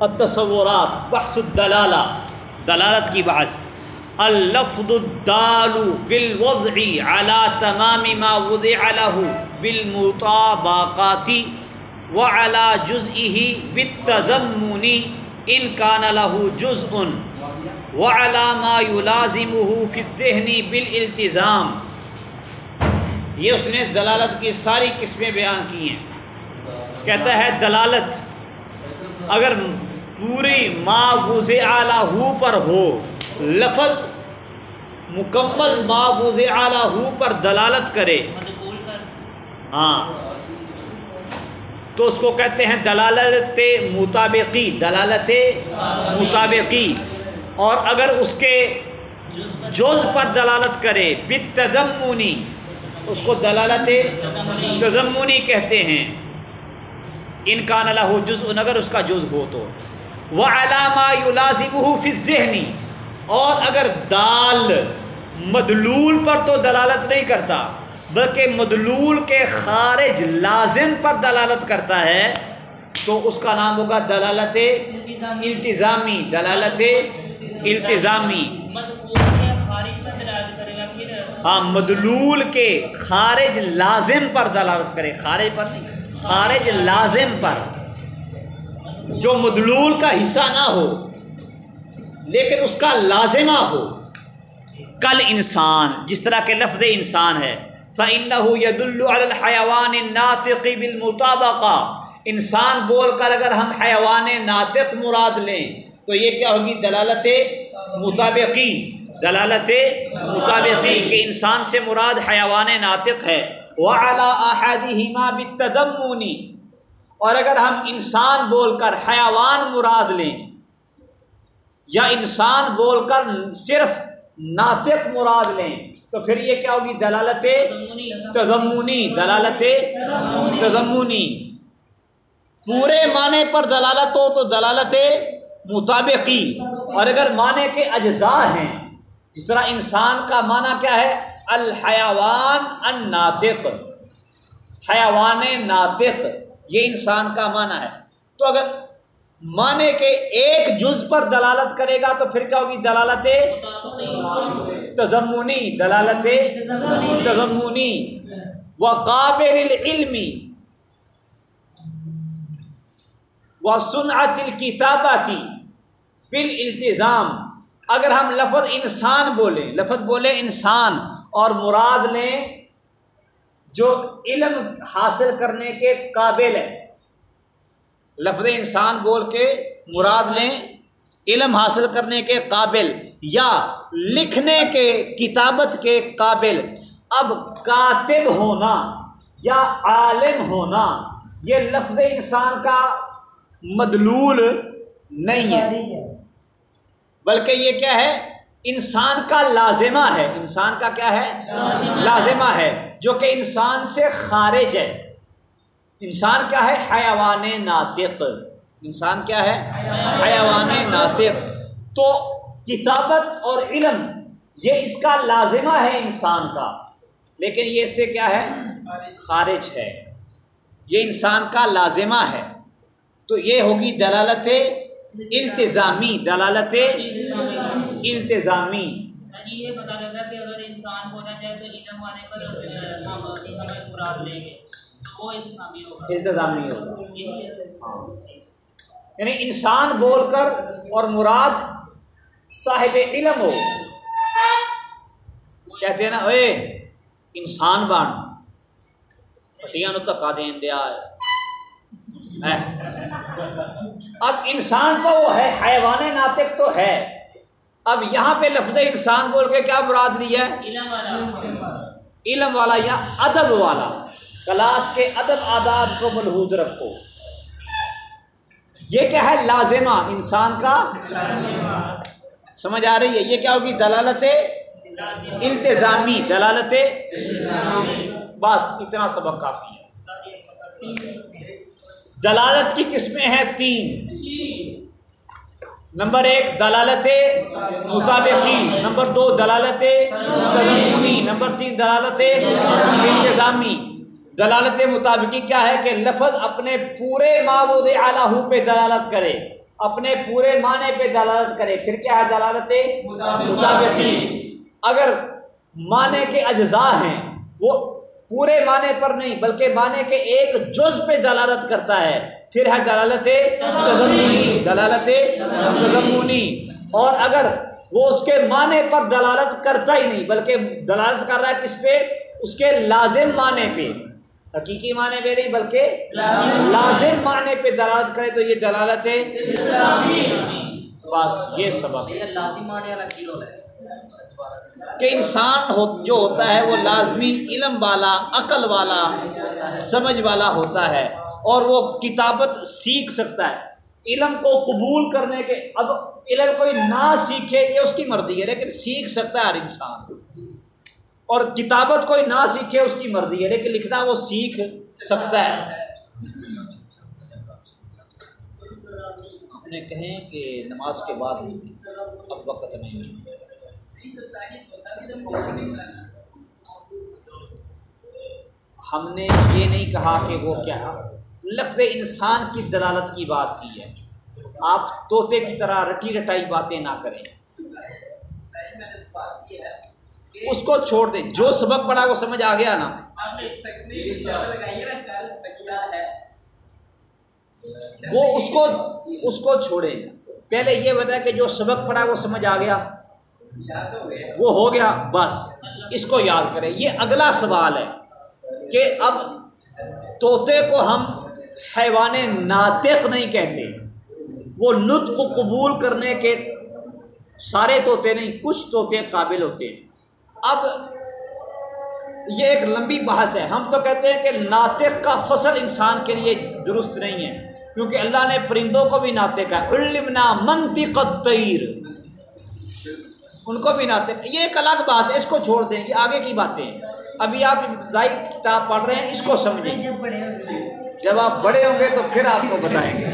التصورات، بحث الدلالہ دلالت کی بحث. اللفظ الدال بالوضع على تمام ما وضع له بالمطابقات وعلى جزئه بالتضمن ان كان له جزء وعلى ما يلازمه في الذهن بالالتزام. یہ اس نے دلالت کی ساری قسمیں بیان کی ہیں. کہتا ہے دلالت. اگر پوری ما وضع له پر ہو، لفظ مکمل ما وضع له پر دلالت کرے۔ ہاں۔ تو اس کو کہتے ہیں دلالت مطابقی دلالت مطابقی۔ اور اگر اس کے جز پر دلالت کرے، بالتضمنی، اس کو دلالت تضمنی کہتے ہیں۔ ان کا نلا ہو جز اگر اس کا جز ہو تو۔ وہ علامہ یلازم فی ذہنی اور اگر دال مدلول پر تو دلالت نہیں کرتا بلکہ مدلول کے خارج لازم پر دلالت کرتا ہے تو اس کا نام ہوگا دلالت التزامی۔ دلالت پھر ہاں مدلول کے خارج لازم پر دلالت کرے خارج پر نہیں خارج لازم پر۔ جو مدلول کا حصہ نہ ہو، لیکن اس کا لازمہ ہو۔ کل انسان، جس طرح کے لفظ انسان ہے، فَإِنَّهُ يَدُلُّ عَلَى الْحَيَوَانِ النَّاطِقِ بِالْمُطَابَقَةِ۔ انسان بول کر اگر ہم حیوان ناطق مراد لیں، تو یہ کیا ہوگی؟ دلالت مطابقی۔ دلالت مطابقی کہ انسان سے مراد حیوان ناطق ہے۔ وَعَلَىٰ أَحَدِهِمَا بِالتَّدَمُّنِ اور اگر ہم انسان بول کر حیوان مراد لیں یا انسان بول کر صرف ناطق مراد لیں، تو پھر یہ کیا ہوگی؟ دلالت تضمنی دلالت تضمنی۔ پورے معنی پر دلالت ہو تو دلالت مطابقی۔ اور اگر معنی کے اجزاء ہیں، جس طرح انسان کا معنی کیا ہے؟ الحیوان الناطق۔ حیوان ناطق۔ یہ انسان کا معنی ہے۔ تو اگر معنی کے ایک جز پر دلالت کرے گا تو پھر کیا ہوگی؟ دلالت تضمنی دلالت تضمنی۔ و قابل العلمی و صنعت الکتاباتی بالالتزام۔ اگر ہم لفظ انسان بولیں، لفظ بولیں انسان اور مراد لیں جو علم حاصل کرنے کے قابل ہے۔ لفظ انسان بول کے مراد لیں علم حاصل کرنے کے قابل یا لکھنے کے کتابت کے قابل۔ اب کاتب ہونا یا عالم ہونا یہ لفظ انسان کا مدلول نہیں ہے۔ بلکہ یہ کیا ہے؟ انسان کا لازمہ ہے۔ انسان کا کیا ہے؟ لازمہ ہے۔ جو کہ انسان سے خارج ہے۔ انسان کیا ہے؟ حیوان ناطق۔ انسان کیا ہے؟ حیوان ناطق۔ تو کتابت اور علم، یہ اس کا لازمہ ہے انسان کا۔ لیکن یہ اس سے کیا ہے؟ خارج ہے۔ یہ انسان کا لازمہ ہے۔ تو یہ ہوگی دلالت التظامی دلالت التظامی یعنی یہ رہا تھا کہ اگر انسان بولا جائے تو علم والے پر سمجھ مراد لیں گے تو وہ انتظامی ہوگا۔ التظامی ہوگا۔ ہاں یعنی انسان بول کر اور مراد صاحب علم ہو۔ کہتے ہیں نا اے انسان بن۔ پٹیاں تکا دین دیا ہے۔ اب انسان تو وہ ہے حیوان ناطق تو ہے۔ اب یہاں پہ لفظ انسان بول کے کیا مراد لیا ہے؟ علم والا۔ یا ادب والا۔ کلاس کے ادب آداب کو ملحوظ رکھو۔ یہ کیا ہے؟ لازمہ۔ انسان کا سمجھ آ رہی ہے؟ یہ کیا ہوگی؟ دلالت التظامی دلالت بس اتنا سبق کافی ہے۔ دلالت کی قسمیں ہیں تین۔ نمبر ایک، دلالت مطابقی. نمبر دو، دلالت تضمنی نمبر تین، دلالت انتظامی. دلالت مطابقی کیا ہے کہ لفظ اپنے پورے معبود اعلیٰ پہ دلالت کرے، اپنے پورے معنی پہ دلالت کرے، پھر کیا ہے دلالت مطابقی؟ اگر معنی کے اجزاء ہیں، وہ پورے معنی پر نہیں، بلکہ معنی کے ایک جز پہ دلالت کرتا ہے پھر ہے دلالت تضمنی دلالت تضمنی اور اگر وہ اس کے معنی پر دلالت کرتا ہی نہیں بلکہ دلالت کر رہا ہے کس پہ؟ اس کے لازم معنی پہ۔ حقیقی معنی پہ نہیں بلکہ لازم معنی پہ دلالت کرے تو یہ دلالت ہے۔ بس یہ سبب۔ کہ انسان جو ہوتا ہے وہ لازمی علم والا عقل والا سمجھ والا ہوتا ہے۔ اور وہ کتابت سیکھ سکتا ہے۔ علم کو قبول کرنے کے، اب علم کوئی نہ سیکھے، یہ اس کی مرضی ہے، لیکن سیکھ سکتا ہے ہر انسان۔ اور کتابت کوئی نہ سیکھے، اس کی مرضی ہے، لیکن لکھنا وہ سیکھ سکتا ہے۔ اپنے کہیں کہ نماز کے بعد اب وقت نہیں۔ ہے ہم نے یہ نہیں کہا کہ وہ کیا۔ لفظ انسان کی دلالت کی بات کی ہے۔ آپ طوطے کی طرح رٹی رٹائی باتیں نہ کریں۔ اس کو چھوڑ دیں۔ جو سبق پڑا وہ سمجھ آ گیا نا۔ وہ اس کو اس کو چھوڑیں۔ پہلے یہ بتایا کہ جو سبق پڑا وہ سمجھ آ گیا۔ وہ ہو گیا۔ بس، اس کو یاد کریں۔ یہ اگلا سوال ہے کہ اب طوطے کو ہم حیوان ناطق نہیں کہتے۔ وہ نطق کو قبول کرنے کے سارے طوطے نہیں، کچھ طوطے قابل ہوتے ہیں۔ اب یہ ایک لمبی بحث ہے۔ ہم تو کہتے ہیں کہ ناطق کا فصل انسان کے لیے درست نہیں ہے، کیونکہ اللہ نے پرندوں کو بھی ناطق ہے علمنا منطق الطیر۔ ان کو بھی ناطق، یہ ایک الگ بحث ہے۔ اس کو چھوڑ دیں، یہ آگے کی باتیں ہیں۔ ابھی آپ ابتدائی کتاب پڑھ رہے ہیں، اس کو سمجھیں۔ جب آپ بڑے ہوں گے تو پھر آپ کو بتائیں گے۔